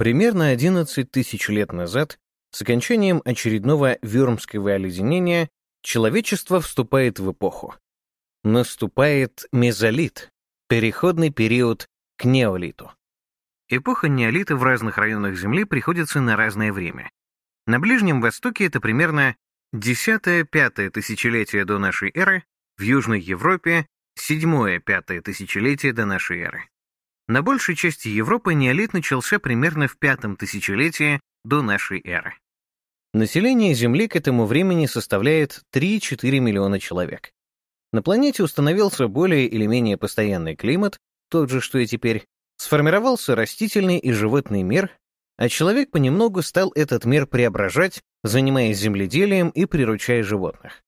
Примерно 11 тысяч лет назад, с окончанием очередного вюрмского оледенения, человечество вступает в эпоху. Наступает мезолит, переходный период к неолиту. Эпоха неолита в разных районах Земли приходится на разное время. На Ближнем Востоке это примерно 10-5 тысячелетие до нашей эры, в Южной Европе 7-5 тысячелетие до нашей эры. На большей части Европы неолит начался примерно в пятом тысячелетии до нашей эры. Население Земли к этому времени составляет 3-4 миллиона человек. На планете установился более или менее постоянный климат, тот же, что и теперь, сформировался растительный и животный мир, а человек понемногу стал этот мир преображать, занимаясь земледелием и приручая животных.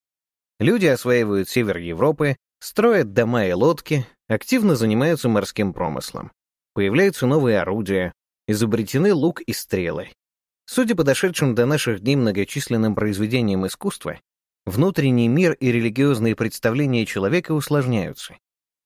Люди осваивают север Европы, строят дома и лодки, активно занимаются морским промыслом. Появляются новые орудия, изобретены лук и стрелы. Судя по дошедшим до наших дней многочисленным произведениям искусства, внутренний мир и религиозные представления человека усложняются.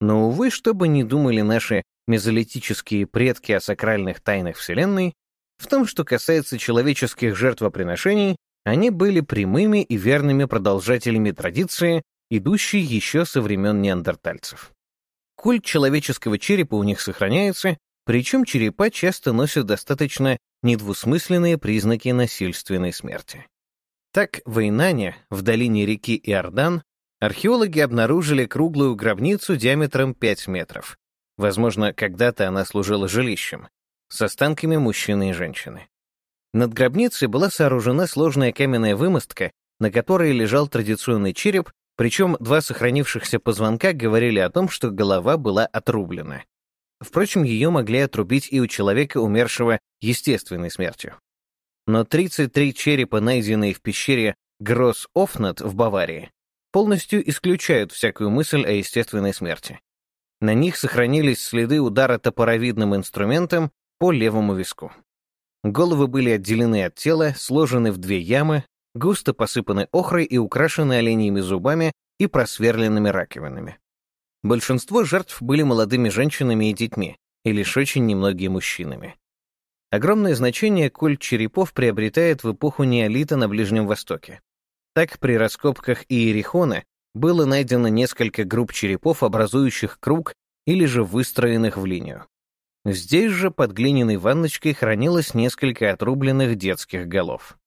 Но, увы, что бы ни думали наши мезолитические предки о сакральных тайнах Вселенной, в том, что касается человеческих жертвоприношений, они были прямыми и верными продолжателями традиции, идущей еще со времен неандертальцев. Культ человеческого черепа у них сохраняется, причем черепа часто носят достаточно недвусмысленные признаки насильственной смерти. Так, в Эйнане, в долине реки Иордан, археологи обнаружили круглую гробницу диаметром 5 метров, Возможно, когда-то она служила жилищем, с останками мужчины и женщины. Над гробницей была сооружена сложная каменная вымостка, на которой лежал традиционный череп, причем два сохранившихся позвонка говорили о том, что голова была отрублена. Впрочем, ее могли отрубить и у человека, умершего естественной смертью. Но 33 черепа, найденные в пещере Гросс-Офнат в Баварии, полностью исключают всякую мысль о естественной смерти. На них сохранились следы удара топоровидным инструментом по левому виску. Головы были отделены от тела, сложены в две ямы, густо посыпаны охрой и украшены оленьими зубами и просверленными раковинами. Большинство жертв были молодыми женщинами и детьми, и лишь очень немногие мужчинами. Огромное значение культ черепов приобретает в эпоху неолита на Ближнем Востоке. Так, при раскопках Иерихона было найдено несколько групп черепов, образующих круг или же выстроенных в линию. Здесь же под глиняной ванночкой хранилось несколько отрубленных детских голов.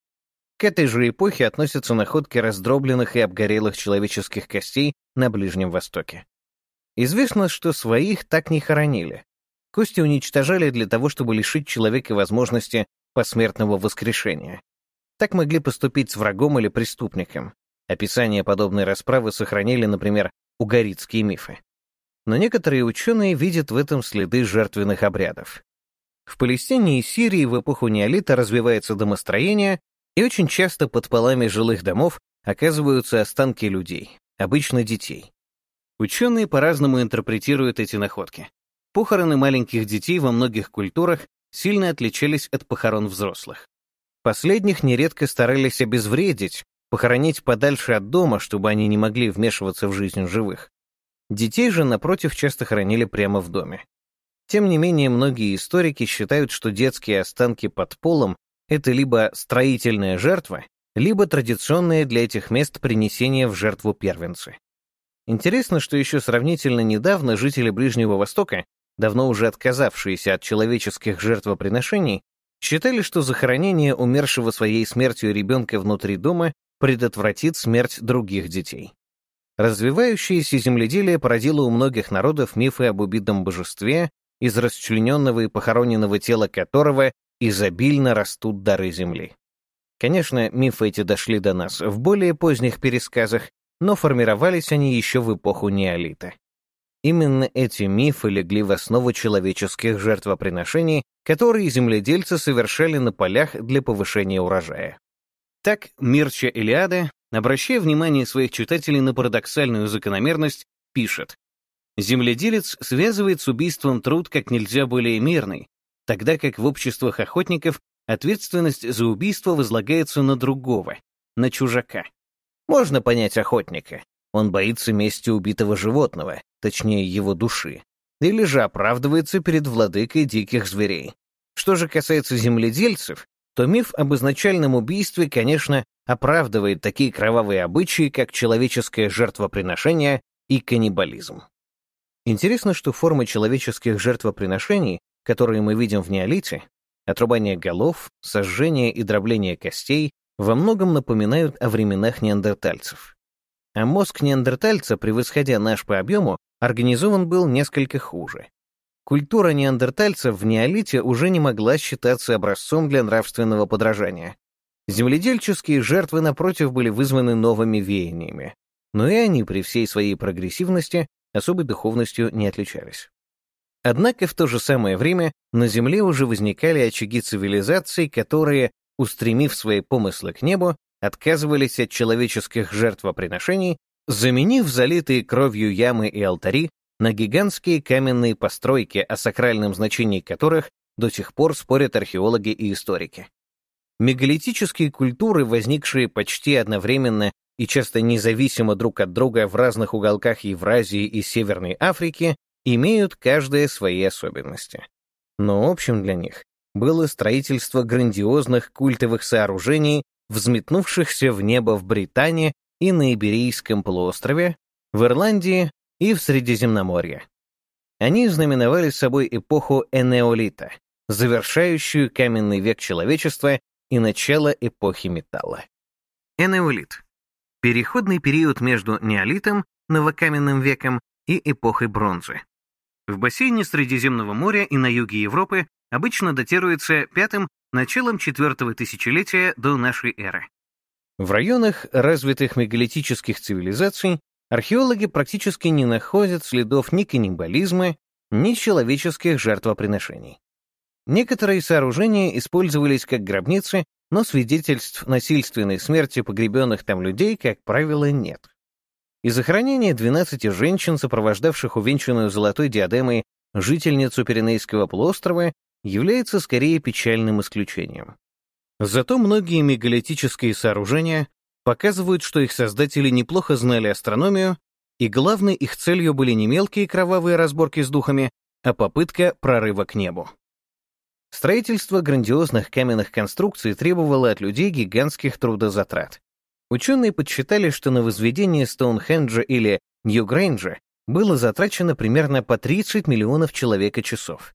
К этой же эпохе относятся находки раздробленных и обгорелых человеческих костей на Ближнем Востоке. Известно, что своих так не хоронили. Кости уничтожали для того, чтобы лишить человека возможности посмертного воскрешения. Так могли поступить с врагом или преступником. Описание подобной расправы сохранили, например, угорицкие мифы. Но некоторые ученые видят в этом следы жертвенных обрядов. В Палестине и Сирии в эпоху неолита развивается домостроение, и очень часто под полами жилых домов оказываются останки людей, обычно детей. Ученые по-разному интерпретируют эти находки. Похороны маленьких детей во многих культурах сильно отличались от похорон взрослых. Последних нередко старались обезвредить, похоронить подальше от дома, чтобы они не могли вмешиваться в жизнь живых. Детей же, напротив, часто хоронили прямо в доме. Тем не менее, многие историки считают, что детские останки под полом — это либо строительная жертва, либо традиционное для этих мест принесение в жертву первенцы. Интересно, что еще сравнительно недавно жители Ближнего Востока, давно уже отказавшиеся от человеческих жертвоприношений, считали, что захоронение умершего своей смертью ребенка внутри дома предотвратит смерть других детей. Развивающееся земледелие породило у многих народов мифы об убитом божестве, из расчлененного и похороненного тела которого изобильно растут дары земли. Конечно, мифы эти дошли до нас в более поздних пересказах, но формировались они еще в эпоху неолита. Именно эти мифы легли в основу человеческих жертвоприношений, которые земледельцы совершали на полях для повышения урожая. Так Мирча Илиада, обращая внимание своих читателей на парадоксальную закономерность, пишет «Земледелец связывает с убийством труд как нельзя более мирный, тогда как в обществах охотников ответственность за убийство возлагается на другого, на чужака. Можно понять охотника. Он боится мести убитого животного, точнее его души, или же оправдывается перед владыкой диких зверей. Что же касается земледельцев, то миф об изначальном убийстве, конечно, оправдывает такие кровавые обычаи, как человеческое жертвоприношение и каннибализм. Интересно, что формы человеческих жертвоприношений, которые мы видим в неолите, отрубание голов, сожжение и дробление костей, во многом напоминают о временах неандертальцев. А мозг неандертальца, превосходя наш по объему, организован был несколько хуже. Культура неандертальцев в неолите уже не могла считаться образцом для нравственного подражания. Земледельческие жертвы, напротив, были вызваны новыми веяниями, но и они при всей своей прогрессивности особой духовностью не отличались. Однако в то же самое время на Земле уже возникали очаги цивилизаций, которые, устремив свои помыслы к небу, отказывались от человеческих жертвоприношений, заменив залитые кровью ямы и алтари на гигантские каменные постройки, о сакральном значении которых до сих пор спорят археологи и историки. Мегалитические культуры, возникшие почти одновременно и часто независимо друг от друга в разных уголках Евразии и Северной Африки, имеют каждая свои особенности. Но общим для них было строительство грандиозных культовых сооружений, взметнувшихся в небо в Британии и на Иберийском полуострове, в Ирландии и в Средиземноморье. Они знаменовали собой эпоху Энеолита, завершающую каменный век человечества и начало эпохи металла. Энеолит — переходный период между неолитом, новокаменным веком, и эпохой бронзы. В бассейне Средиземного моря и на юге Европы обычно датируется пятым началом четвертого тысячелетия до нашей эры. В районах развитых мегалитических цивилизаций археологи практически не находят следов ни каннибализма, ни человеческих жертвоприношений. Некоторые сооружения использовались как гробницы, но свидетельств насильственной смерти погребенных там людей, как правило, нет. И захоронение 12 женщин, сопровождавших увенчанную золотой диадемой жительницу Пиренейского полуострова, является скорее печальным исключением. Зато многие мегалитические сооружения показывают, что их создатели неплохо знали астрономию, и главной их целью были не мелкие кровавые разборки с духами, а попытка прорыва к небу. Строительство грандиозных каменных конструкций требовало от людей гигантских трудозатрат. Ученые подсчитали, что на возведение Стоунхенджа или Ньюгрейнджа было затрачено примерно по 30 миллионов человека-часов.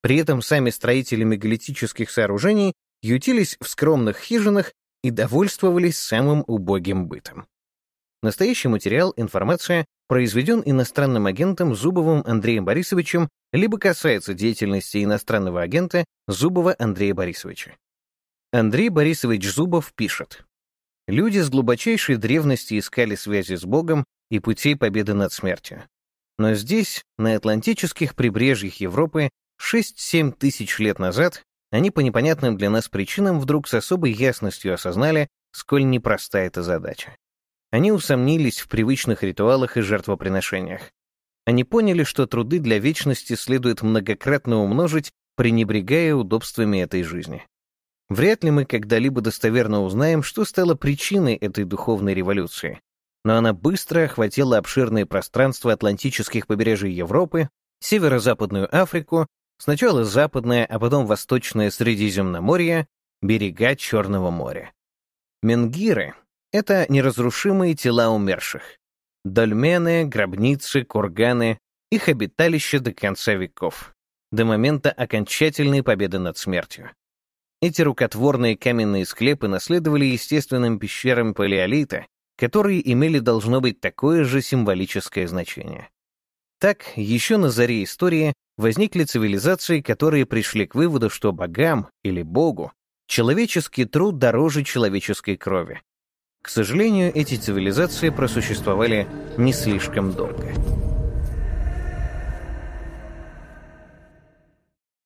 При этом сами строители мегалитических сооружений ютились в скромных хижинах и довольствовались самым убогим бытом. Настоящий материал, информация, произведен иностранным агентом Зубовым Андреем Борисовичем либо касается деятельности иностранного агента Зубова Андрея Борисовича. Андрей Борисович Зубов пишет. Люди с глубочайшей древности искали связи с Богом и путей победы над смертью. Но здесь, на атлантических прибрежьях Европы, 6-7 тысяч лет назад они по непонятным для нас причинам вдруг с особой ясностью осознали, сколь непроста эта задача. Они усомнились в привычных ритуалах и жертвоприношениях. Они поняли, что труды для вечности следует многократно умножить, пренебрегая удобствами этой жизни. Вряд ли мы когда-либо достоверно узнаем, что стало причиной этой духовной революции, но она быстро охватила обширные пространства атлантических побережий Европы, северо-западную Африку Сначала западное, а потом восточное Средиземноморье, берега Черного моря. Менгиры — это неразрушимые тела умерших. Дольмены, гробницы, курганы — их обиталище до конца веков, до момента окончательной победы над смертью. Эти рукотворные каменные склепы наследовали естественным пещерам палеолита, которые имели должно быть такое же символическое значение. Так, еще на заре истории возникли цивилизации, которые пришли к выводу, что богам или богу человеческий труд дороже человеческой крови. К сожалению, эти цивилизации просуществовали не слишком долго.